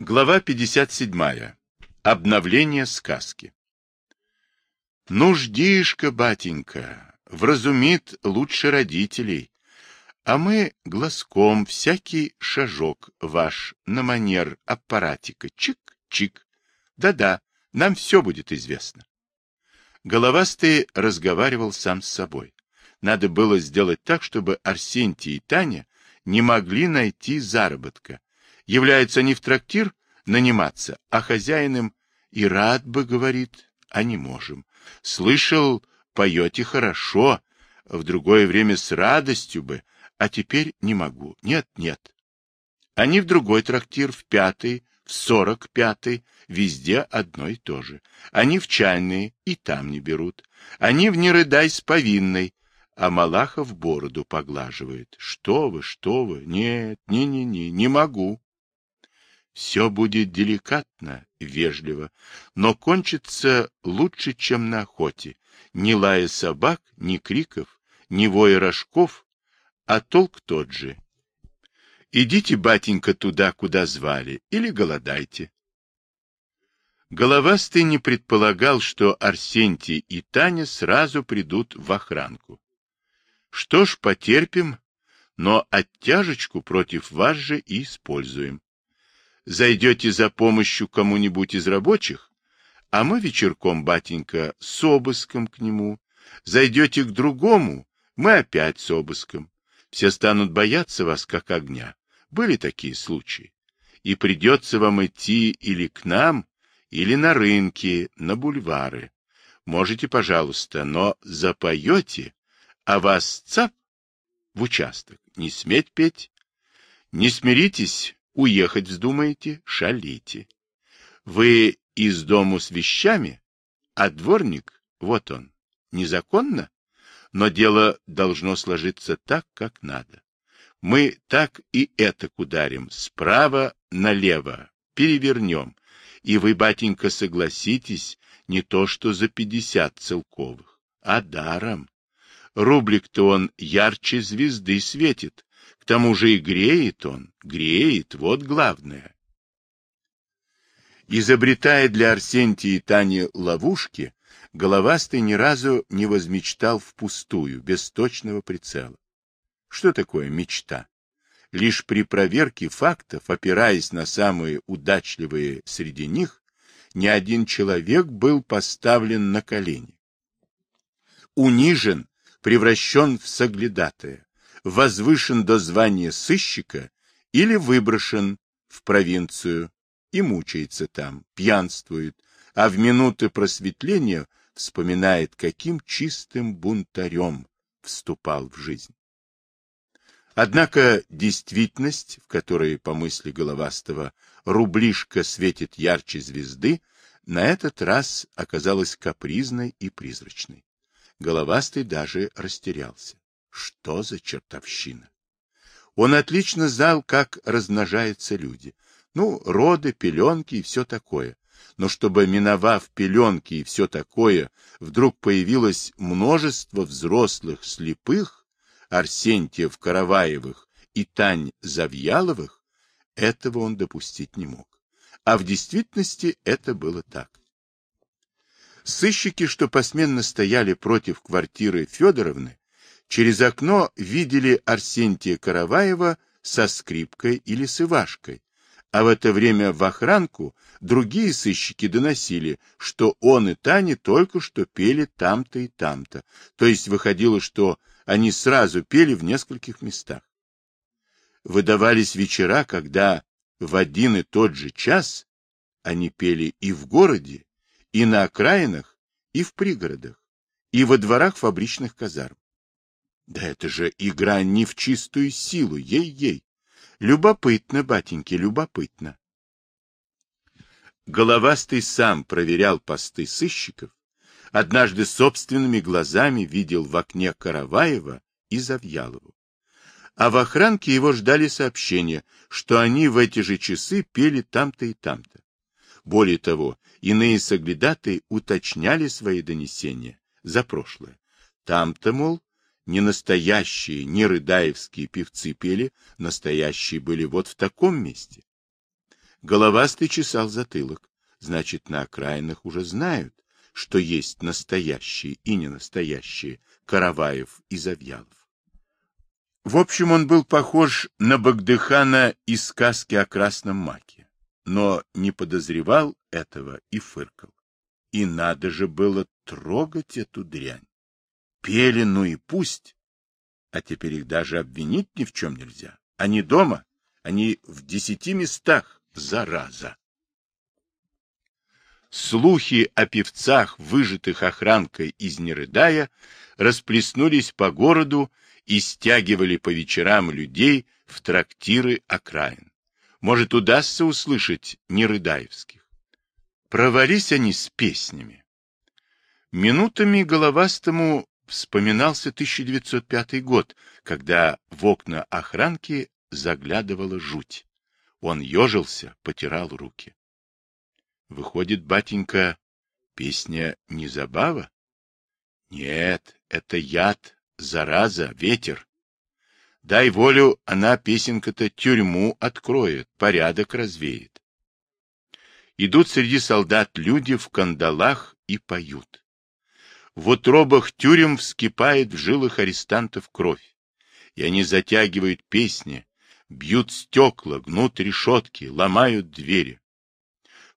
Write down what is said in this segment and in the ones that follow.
Глава 57. Обновление сказки. Ну, ждишка, батенька, вразумит лучше родителей, а мы глазком всякий шажок ваш на манер аппаратика. Чик-чик. Да-да, нам все будет известно. Головастый разговаривал сам с собой. Надо было сделать так, чтобы Арсентий и Таня не могли найти заработка. Являются они в трактир наниматься, а хозяином и рад бы, говорит, а не можем. Слышал, поете хорошо, в другое время с радостью бы, а теперь не могу. Нет, нет. Они в другой трактир, в пятый, в сорок пятый, везде одно и то же. Они в чайные и там не берут. Они в не рыдай с повинной, а Малахов бороду поглаживает. Что вы, что вы? Нет, не-не-не, не могу. Все будет деликатно, вежливо, но кончится лучше, чем на охоте. Ни лая собак, ни криков, ни воя рожков, а толк тот же. Идите, батенька, туда, куда звали, или голодайте. Головастый не предполагал, что Арсентий и Таня сразу придут в охранку. Что ж, потерпим, но оттяжечку против вас же и используем. Зайдете за помощью кому-нибудь из рабочих, а мы вечерком, батенька, с обыском к нему. Зайдете к другому, мы опять с обыском. Все станут бояться вас, как огня. Были такие случаи. И придется вам идти или к нам, или на рынки, на бульвары. Можете, пожалуйста, но запоете, а вас цап в участок. Не сметь петь. Не смиритесь, уехать вздумаете, шалите. Вы из дому с вещами, а дворник, вот он, незаконно, но дело должно сложиться так, как надо. Мы так и это ударим, справа налево, перевернем, и вы, батенька, согласитесь, не то что за пятьдесят целковых, а даром. Рублик-то он ярче звезды светит. К тому же и греет он, греет, вот главное. Изобретая для Арсентия и Тани ловушки, Головастый ни разу не возмечтал впустую, без точного прицела. Что такое мечта? Лишь при проверке фактов, опираясь на самые удачливые среди них, ни один человек был поставлен на колени. Унижен превращен в соглядатая, возвышен до звания сыщика или выброшен в провинцию и мучается там, пьянствует, а в минуты просветления вспоминает, каким чистым бунтарем вступал в жизнь. Однако действительность, в которой, по мысли Головастого, рублишка светит ярче звезды, на этот раз оказалась капризной и призрачной. Головастый даже растерялся. Что за чертовщина? Он отлично знал, как размножаются люди. Ну, роды, пеленки и все такое. Но чтобы, миновав пеленки и все такое, вдруг появилось множество взрослых слепых, Арсентьев Караваевых и Тань Завьяловых, этого он допустить не мог. А в действительности это было так. Сыщики, что посменно стояли против квартиры Федоровны, через окно видели Арсентия Караваева со скрипкой или с Ивашкой, а в это время в охранку другие сыщики доносили, что он и Таня только что пели там-то и там-то, то есть выходило, что они сразу пели в нескольких местах. Выдавались вечера, когда в один и тот же час они пели и в городе, и на окраинах, и в пригородах, и во дворах фабричных казарм. Да это же игра не в чистую силу, ей-ей. Любопытно, батеньки, любопытно. Головастый сам проверял посты сыщиков, однажды собственными глазами видел в окне Караваева и Завьялову. А в охранке его ждали сообщения, что они в эти же часы пели там-то и там-то. Более того, иные соглядаты уточняли свои донесения за прошлое. Там-то, мол, не настоящие, не рыдаевские певцы пели, настоящие были вот в таком месте. Головастый чесал затылок. Значит, на окраинах уже знают, что есть настоящие и ненастоящие Караваев и Завьялов. В общем, он был похож на Багдыхана из сказки о красном маке, но не подозревал этого и фыркал. И надо же было трогать эту дрянь. Пели, ну и пусть. А теперь их даже обвинить ни в чем нельзя. Они дома, они в десяти местах, зараза. Слухи о певцах, выжатых охранкой из Нерыдая, расплеснулись по городу и стягивали по вечерам людей в трактиры окраин. Может, удастся услышать Нерыдаевских. Провались они с песнями. Минутами головастому вспоминался 1905 год, когда в окна охранки заглядывала жуть. Он ежился, потирал руки. Выходит, батенька, песня не забава? Нет, это яд, зараза, ветер. Дай волю, она песенка-то тюрьму откроет, порядок развеет. Идут среди солдат люди в кандалах и поют. В утробах тюрем вскипает в жилах арестантов кровь, и они затягивают песни, бьют стекла, гнут решетки, ломают двери.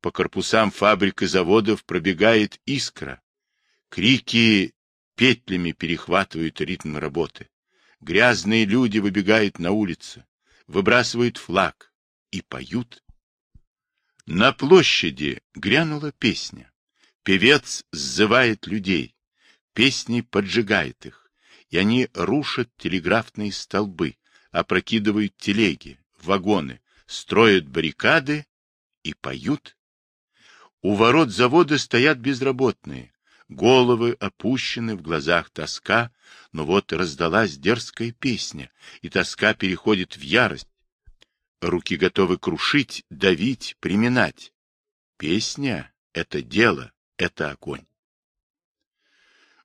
По корпусам фабрик и заводов пробегает искра. Крики петлями перехватывают ритм работы. Грязные люди выбегают на улицу, выбрасывают флаг и поют. На площади грянула песня. Певец сзывает людей. Песни поджигает их, и они рушат телеграфные столбы, опрокидывают телеги, вагоны, строят баррикады и поют у ворот завода стоят безработные, головы опущены, в глазах тоска, но вот раздалась дерзкая песня, и тоска переходит в ярость. Руки готовы крушить, давить, приминать. Песня — это дело, это огонь.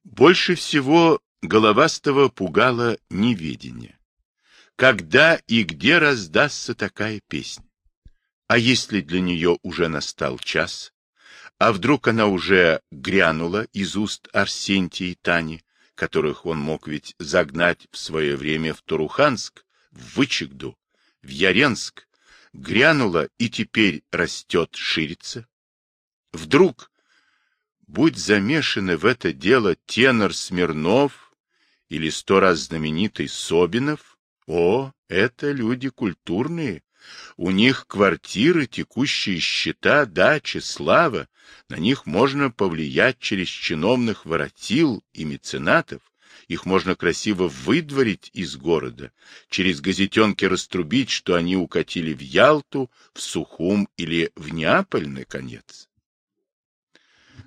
Больше всего головастого пугало неведение. Когда и где раздастся такая песня? А если для нее уже настал час? А вдруг она уже грянула из уст Арсентия и Тани, которых он мог ведь загнать в свое время в Туруханск, в Вычегду, в Яренск, грянула и теперь растет, ширится? Вдруг, будь замешаны в это дело тенор Смирнов или сто раз знаменитый Собинов, о, это люди культурные, у них квартиры, текущие счета, дачи, слава. На них можно повлиять через чиновных воротил и меценатов. Их можно красиво выдворить из города, через газетенки раструбить, что они укатили в Ялту, в Сухум или в Неаполь, наконец.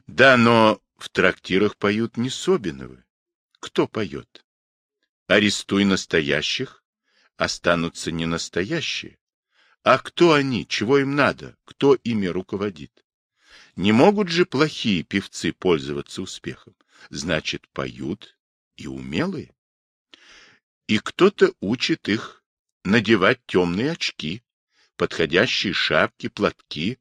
Да, но в трактирах поют не Собиновы. Кто поет? Арестуй настоящих, останутся не настоящие. А кто они, чего им надо, кто ими руководит? Не могут же плохие певцы пользоваться успехом. Значит, поют и умелые. И кто-то учит их надевать темные очки, подходящие шапки, платки.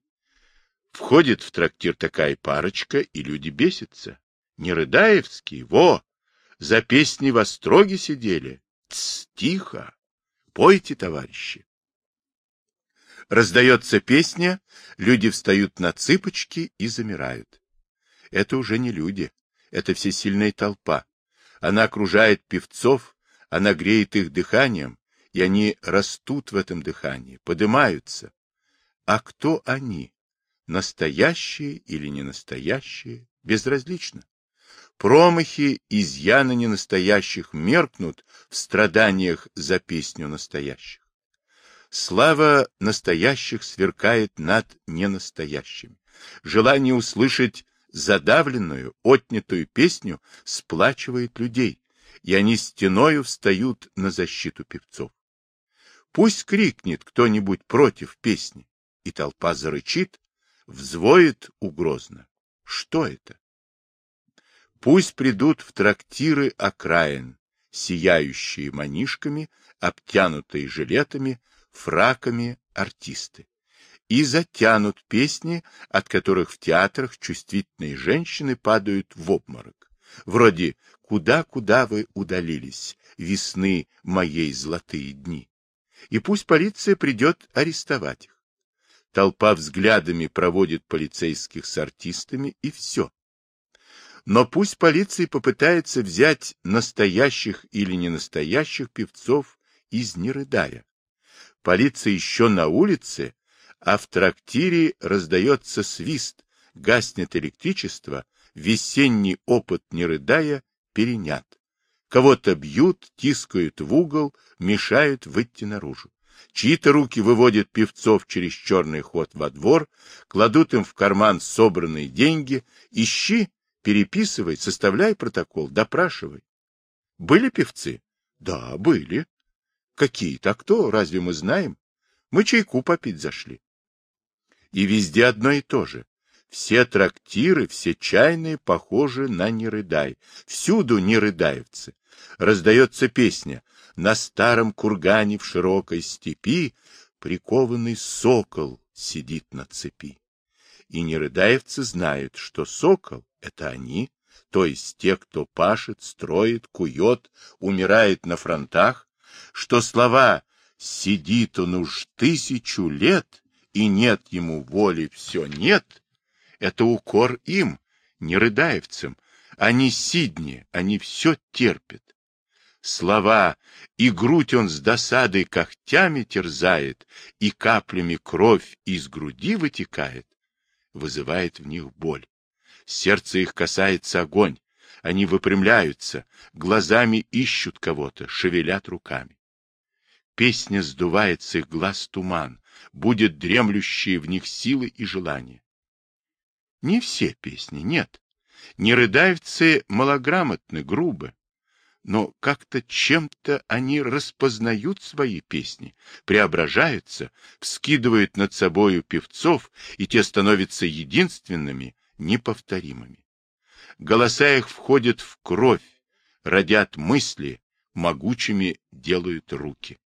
Входит в трактир такая парочка, и люди бесятся. Не Рыдаевский, во! За песни в остроге сидели. Тс, тихо! Пойте, товарищи! Раздается песня, люди встают на цыпочки и замирают. Это уже не люди, это всесильная толпа. Она окружает певцов, она греет их дыханием, и они растут в этом дыхании, поднимаются. А кто они? Настоящие или не настоящие? Безразлично. Промахи, изъяны ненастоящих меркнут в страданиях за песню настоящих. Слава настоящих сверкает над ненастоящими. Желание услышать задавленную, отнятую песню сплачивает людей, и они стеною встают на защиту певцов. Пусть крикнет кто-нибудь против песни, и толпа зарычит, взвоет угрозно. Что это? Пусть придут в трактиры окраин, сияющие манишками, обтянутые жилетами, фраками артисты. и затянут песни, от которых в театрах чувствительные женщины падают в обморок. Вроде «Куда-куда вы удалились, весны моей золотые дни?» И пусть полиция придет арестовать их. Толпа взглядами проводит полицейских с артистами, и все. Но пусть полиция попытается взять настоящих или ненастоящих певцов из Нерыдая. Полиция еще на улице, а в трактире раздается свист, гаснет электричество, весенний опыт Нерыдая перенят. Кого-то бьют, тискают в угол, мешают выйти наружу. Чьи-то руки выводят певцов через черный ход во двор, кладут им в карман собранные деньги, ищи, переписывай, составляй протокол, допрашивай. Были певцы? Да, были. Какие-то, а кто, разве мы знаем? Мы чайку попить зашли. И везде одно и то же. Все трактиры, все чайные похожи на нерыдай. Всюду нерыдаевцы. Раздается песня «На старом кургане в широкой степи прикованный сокол сидит на цепи». И нерыдаевцы знают, что сокол — это они, то есть те, кто пашет, строит, кует, умирает на фронтах, что слова «сидит он уж тысячу лет» и нет ему воли, все нет, это укор им, не рыдаевцам. Они сидни, они все терпят. Слова «и грудь он с досадой когтями терзает, и каплями кровь из груди вытекает» вызывает в них боль. Сердце их касается огонь. Они выпрямляются, глазами ищут кого-то, шевелят руками. Песня сдувает с их глаз туман, будет дремлющие в них силы и желания. Не все песни, нет. Нерыдаевцы малограмотны, грубы. Но как-то чем-то они распознают свои песни, преображаются, вскидывают над собою певцов, и те становятся единственными, неповторимыми. Голоса их входят в кровь, родят мысли, могучими делают руки.